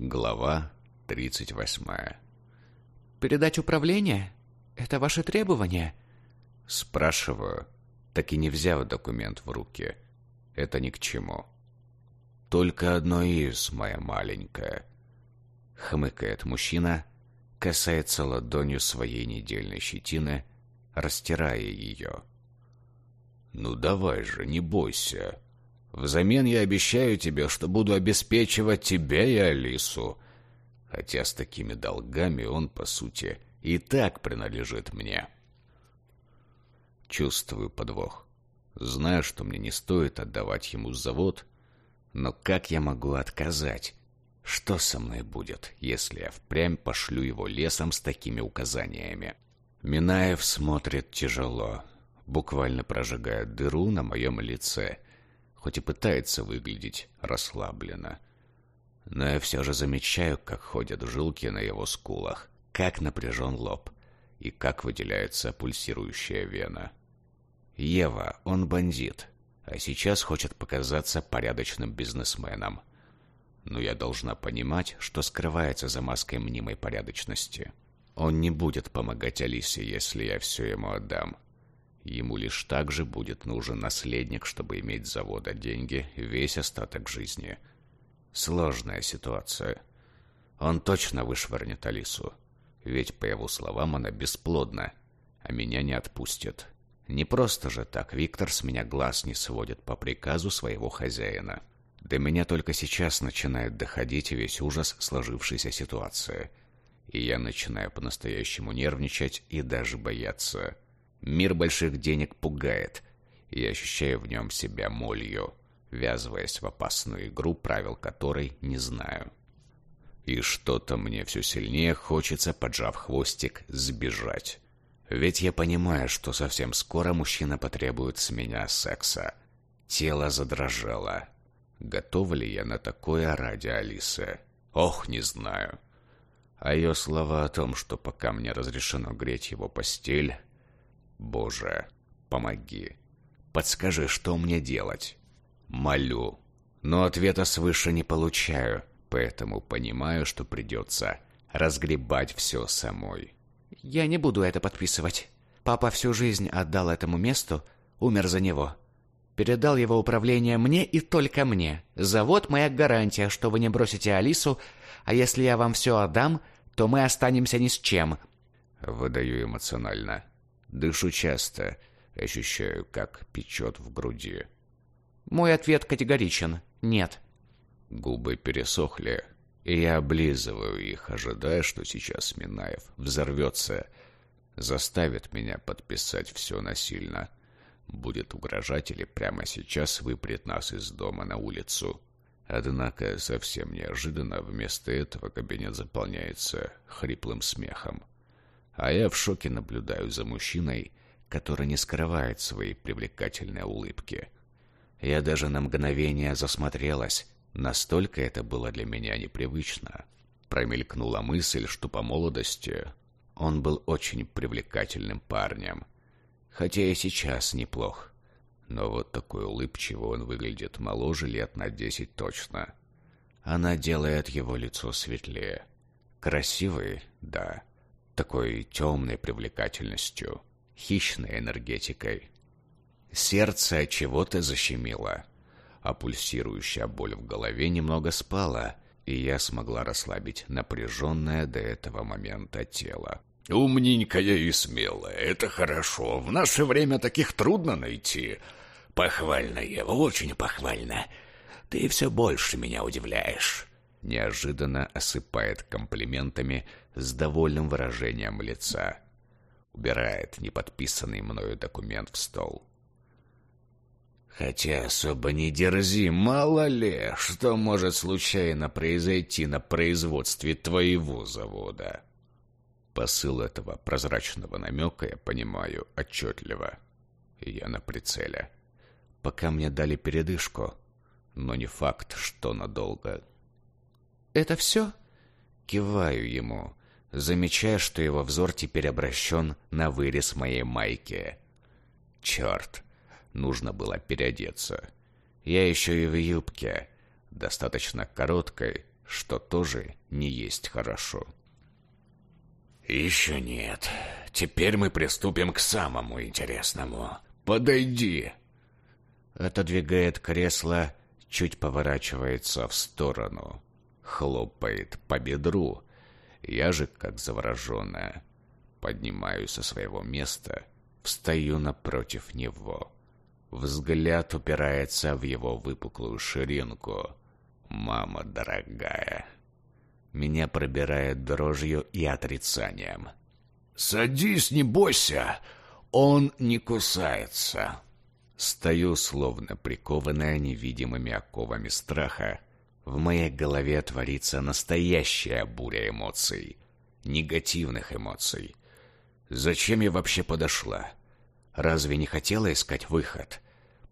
Глава 38 «Передать управление? Это ваше требование?» Спрашиваю, так и не взяв документ в руки. Это ни к чему. «Только одно из, моя маленькая», — хмыкает мужчина, касается ладонью своей недельной щетины, растирая ее. «Ну давай же, не бойся. Взамен я обещаю тебе, что буду обеспечивать тебя и Алису. Хотя с такими долгами он, по сути, и так принадлежит мне». Чувствую подвох. Знаю, что мне не стоит отдавать ему завод, но как я могу отказать? Что со мной будет, если я впрямь пошлю его лесом с такими указаниями? Минаев смотрит тяжело, буквально прожигая дыру на моем лице, хоть и пытается выглядеть расслабленно. Но я все же замечаю, как ходят жилки на его скулах, как напряжен лоб и как выделяется пульсирующая вена. Ева, он бандит, а сейчас хочет показаться порядочным бизнесменом. Но я должна понимать, что скрывается за маской мнимой порядочности. Он не будет помогать Алисе, если я все ему отдам. Ему лишь так же будет нужен наследник, чтобы иметь завода деньги весь остаток жизни. Сложная ситуация. Он точно вышвырнет Алису. Ведь, по его словам, она бесплодна, а меня не отпустит. Не просто же так Виктор с меня глаз не сводит по приказу своего хозяина. До меня только сейчас начинает доходить весь ужас сложившейся ситуации. И я начинаю по-настоящему нервничать и даже бояться. Мир больших денег пугает, я ощущаю в нем себя молью, ввязываясь в опасную игру, правил которой не знаю. И что-то мне все сильнее хочется, поджав хвостик, сбежать. Ведь я понимаю, что совсем скоро мужчина потребует с меня секса. Тело задрожало. Готова ли я на такое ради Алисы? Ох, не знаю. А ее слова о том, что пока мне разрешено греть его постель... Боже, помоги. Подскажи, что мне делать? Молю. Но ответа свыше не получаю, поэтому понимаю, что придется разгребать все самой. Я не буду это подписывать. Папа всю жизнь отдал этому месту, умер за него. Передал его управление мне и только мне. Завод — моя гарантия, что вы не бросите Алису, а если я вам все отдам, то мы останемся ни с чем. Выдаю эмоционально. Дышу часто, ощущаю, как печет в груди. Мой ответ категоричен. Нет. Губы пересохли, и я облизываю их, ожидая, что сейчас Минаев взорвется, заставит меня подписать все насильно. Будет угрожать или прямо сейчас выпрет нас из дома на улицу. Однако совсем неожиданно вместо этого кабинет заполняется хриплым смехом. А я в шоке наблюдаю за мужчиной, который не скрывает своей привлекательной улыбки. Я даже на мгновение засмотрелась, Настолько это было для меня непривычно. Промелькнула мысль, что по молодости он был очень привлекательным парнем. Хотя и сейчас неплох. Но вот такой улыбчивый он выглядит моложе лет на десять точно. Она делает его лицо светлее. Красивый, да. Такой темной привлекательностью, хищной энергетикой. Сердце чего-то защемило а пульсирующая боль в голове немного спала, и я смогла расслабить напряженное до этого момента тело. «Умненькая и смелая, это хорошо. В наше время таких трудно найти. Похвально, Ева, очень похвально. Ты все больше меня удивляешь». Неожиданно осыпает комплиментами с довольным выражением лица. Убирает неподписанный мною документ в стол. Хотя особо не дерзи, мало ли, что может случайно произойти на производстве твоего завода. Посыл этого прозрачного намека я понимаю отчетливо. И я на прицеле. Пока мне дали передышку, но не факт, что надолго. «Это все?» Киваю ему, замечая, что его взор теперь обращен на вырез моей майки. «Черт!» нужно было переодеться. Я еще и в юбке, достаточно короткой, что тоже не есть хорошо. «Еще нет. Теперь мы приступим к самому интересному. Подойди!» Отодвигает кресло, чуть поворачивается в сторону. Хлопает по бедру. Я же, как завороженная, поднимаюсь со своего места, встаю напротив него. Взгляд упирается в его выпуклую ширинку. «Мама дорогая!» Меня пробирает дрожью и отрицанием. «Садись, не бойся! Он не кусается!» Стою, словно прикованная невидимыми оковами страха. В моей голове творится настоящая буря эмоций. Негативных эмоций. Зачем я вообще подошла? Разве не хотела искать выход?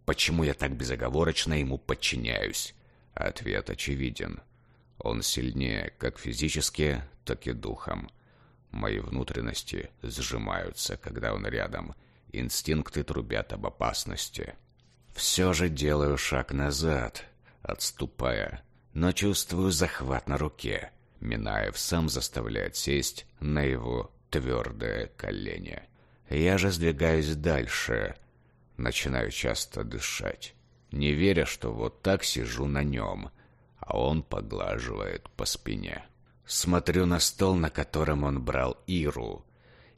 Почему я так безоговорочно ему подчиняюсь? Ответ очевиден. Он сильнее как физически, так и духом. Мои внутренности сжимаются, когда он рядом — Инстинкты трубят об опасности. Все же делаю шаг назад, отступая, но чувствую захват на руке. Минаев сам заставляет сесть на его твердое колени. Я же сдвигаюсь дальше, начинаю часто дышать, не веря, что вот так сижу на нем, а он поглаживает по спине. Смотрю на стол, на котором он брал Иру,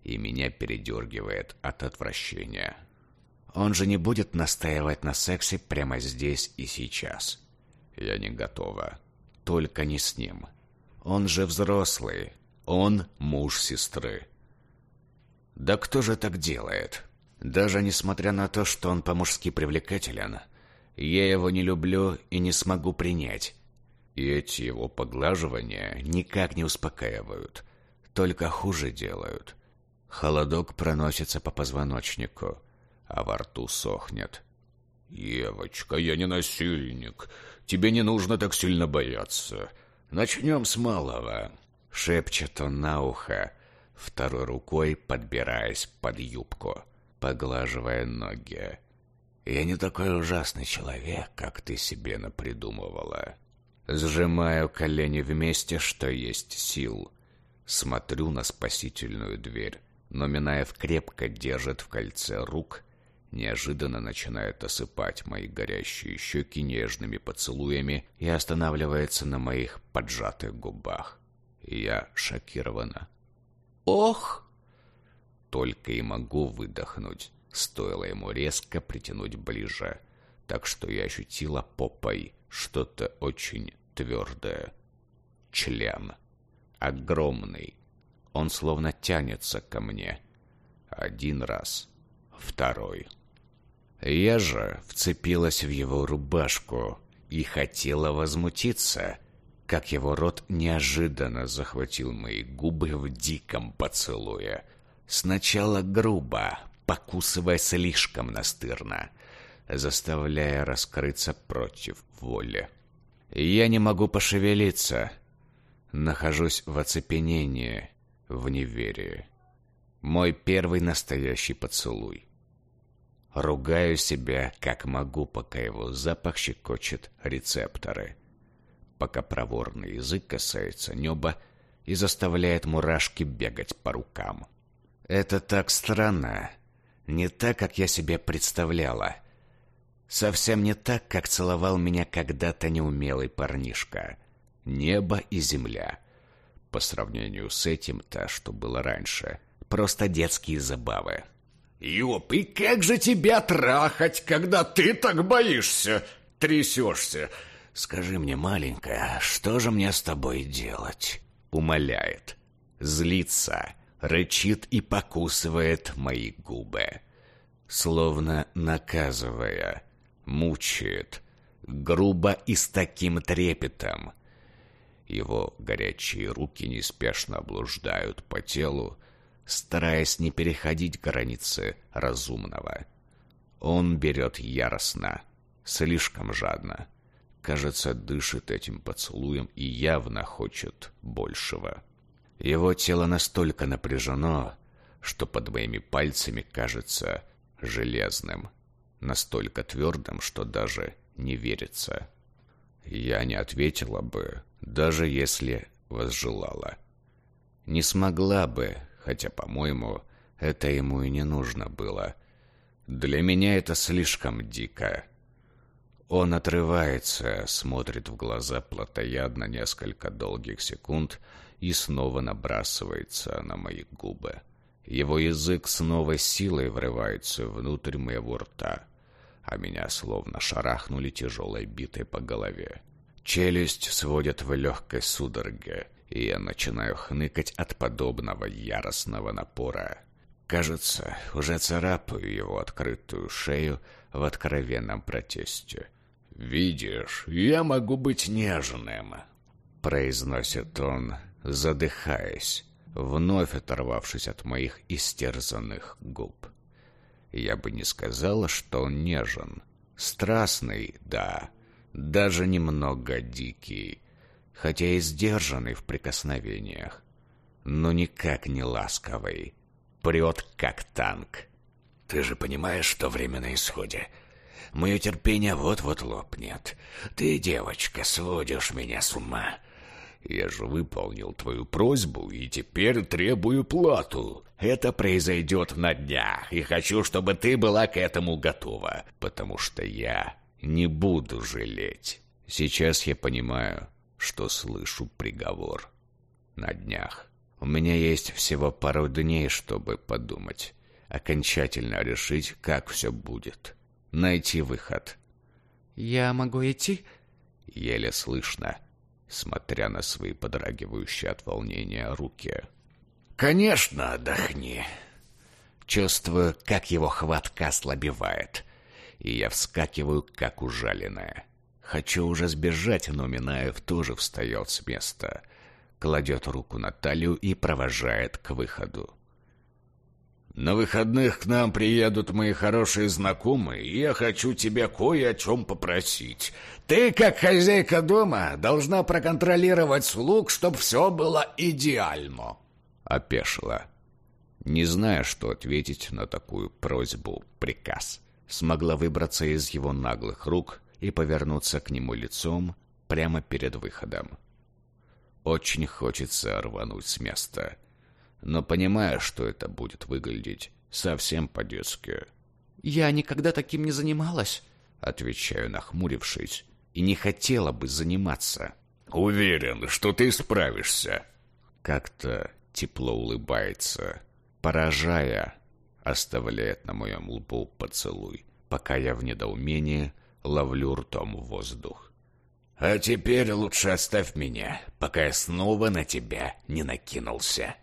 и меня передергивает от отвращения. Он же не будет настаивать на сексе прямо здесь и сейчас. Я не готова. Только не с ним. Он же взрослый. Он муж сестры. Да кто же так делает? Даже несмотря на то, что он по-мужски привлекателен, я его не люблю и не смогу принять. И эти его поглаживания никак не успокаивают, только хуже делают. Холодок проносится по позвоночнику, а во рту сохнет. «Евочка, я не насильник. Тебе не нужно так сильно бояться. Начнем с малого», — шепчет он на ухо, второй рукой подбираясь под юбку, поглаживая ноги. «Я не такой ужасный человек, как ты себе напридумывала». Сжимаю колени вместе, что есть сил. Смотрю на спасительную дверь но Минаев крепко держит в кольце рук, неожиданно начинает осыпать мои горящие щеки нежными поцелуями и останавливается на моих поджатых губах. Я шокирована. «Ох!» Только и могу выдохнуть. Стоило ему резко притянуть ближе, так что я ощутила попой что-то очень твердое. Член. Огромный, он словно тянется ко мне. Один раз. Второй. Я же вцепилась в его рубашку и хотела возмутиться, как его рот неожиданно захватил мои губы в диком поцелуе. Сначала грубо, покусывая слишком настырно, заставляя раскрыться против воли. Я не могу пошевелиться. Нахожусь в оцепенении, в неверии. Мой первый настоящий поцелуй. Ругаю себя, как могу, пока его запах щекочет рецепторы. Пока проворный язык касается неба и заставляет мурашки бегать по рукам. Это так странно. Не так, как я себе представляла. Совсем не так, как целовал меня когда-то неумелый парнишка. Небо и земля — по сравнению с этим-то, что было раньше, просто детские забавы. «Ёп, и как же тебя трахать, когда ты так боишься, трясешься?» «Скажи мне, маленькая, что же мне с тобой делать?» Умоляет, злится, рычит и покусывает мои губы. Словно наказывая, мучает, грубо и с таким трепетом, его горячие руки неспешно блуждают по телу, стараясь не переходить границы разумного. Он берет яростно, слишком жадно. Кажется, дышит этим поцелуем и явно хочет большего. Его тело настолько напряжено, что под моими пальцами кажется железным, настолько твердым, что даже не верится. Я не ответила бы, даже если возжелала. Не смогла бы, хотя, по-моему, это ему и не нужно было. Для меня это слишком дико. Он отрывается, смотрит в глаза плотоядно несколько долгих секунд и снова набрасывается на мои губы. Его язык с новой силой врывается внутрь моего рта, а меня словно шарахнули тяжелой битой по голове. Челюсть сводит в легкой судороге, и я начинаю хныкать от подобного яростного напора. Кажется, уже царапаю его открытую шею в откровенном протесте. «Видишь, я могу быть нежным», — произносит он, задыхаясь, вновь оторвавшись от моих истерзанных губ. Я бы не сказала, что он нежен. Страстный, да, даже немного дикий, хотя и сдержанный в прикосновениях, но никак не ласковый. Прет, как танк. «Ты же понимаешь, что время на исходе?» Мое терпение вот-вот лопнет. Ты, девочка, сводишь меня с ума. Я же выполнил твою просьбу и теперь требую плату. Это произойдет на днях, и хочу, чтобы ты была к этому готова, потому что я не буду жалеть. Сейчас я понимаю, что слышу приговор. На днях. У меня есть всего пару дней, чтобы подумать, окончательно решить, как все будет найти выход. «Я могу идти?» Еле слышно, смотря на свои подрагивающие от волнения руки. «Конечно, отдохни!» Чувствую, как его хватка ослабевает, и я вскакиваю, как ужаленная. Хочу уже сбежать, но Минаев тоже встает с места, кладет руку на талию и провожает к выходу. На выходных к нам приедут мои хорошие знакомые, и я хочу тебя кое о чем попросить. Ты, как хозяйка дома, должна проконтролировать слуг, чтобы все было идеально. Опешила. Не зная, что ответить на такую просьбу, приказ. Смогла выбраться из его наглых рук и повернуться к нему лицом прямо перед выходом. Очень хочется рвануть с места — но понимая, что это будет выглядеть совсем по-детски. «Я никогда таким не занималась», — отвечаю, нахмурившись, и не хотела бы заниматься. «Уверен, что ты справишься». Как-то тепло улыбается, поражая, оставляет на моем лбу поцелуй, пока я в недоумении ловлю ртом воздух. «А теперь лучше оставь меня, пока я снова на тебя не накинулся».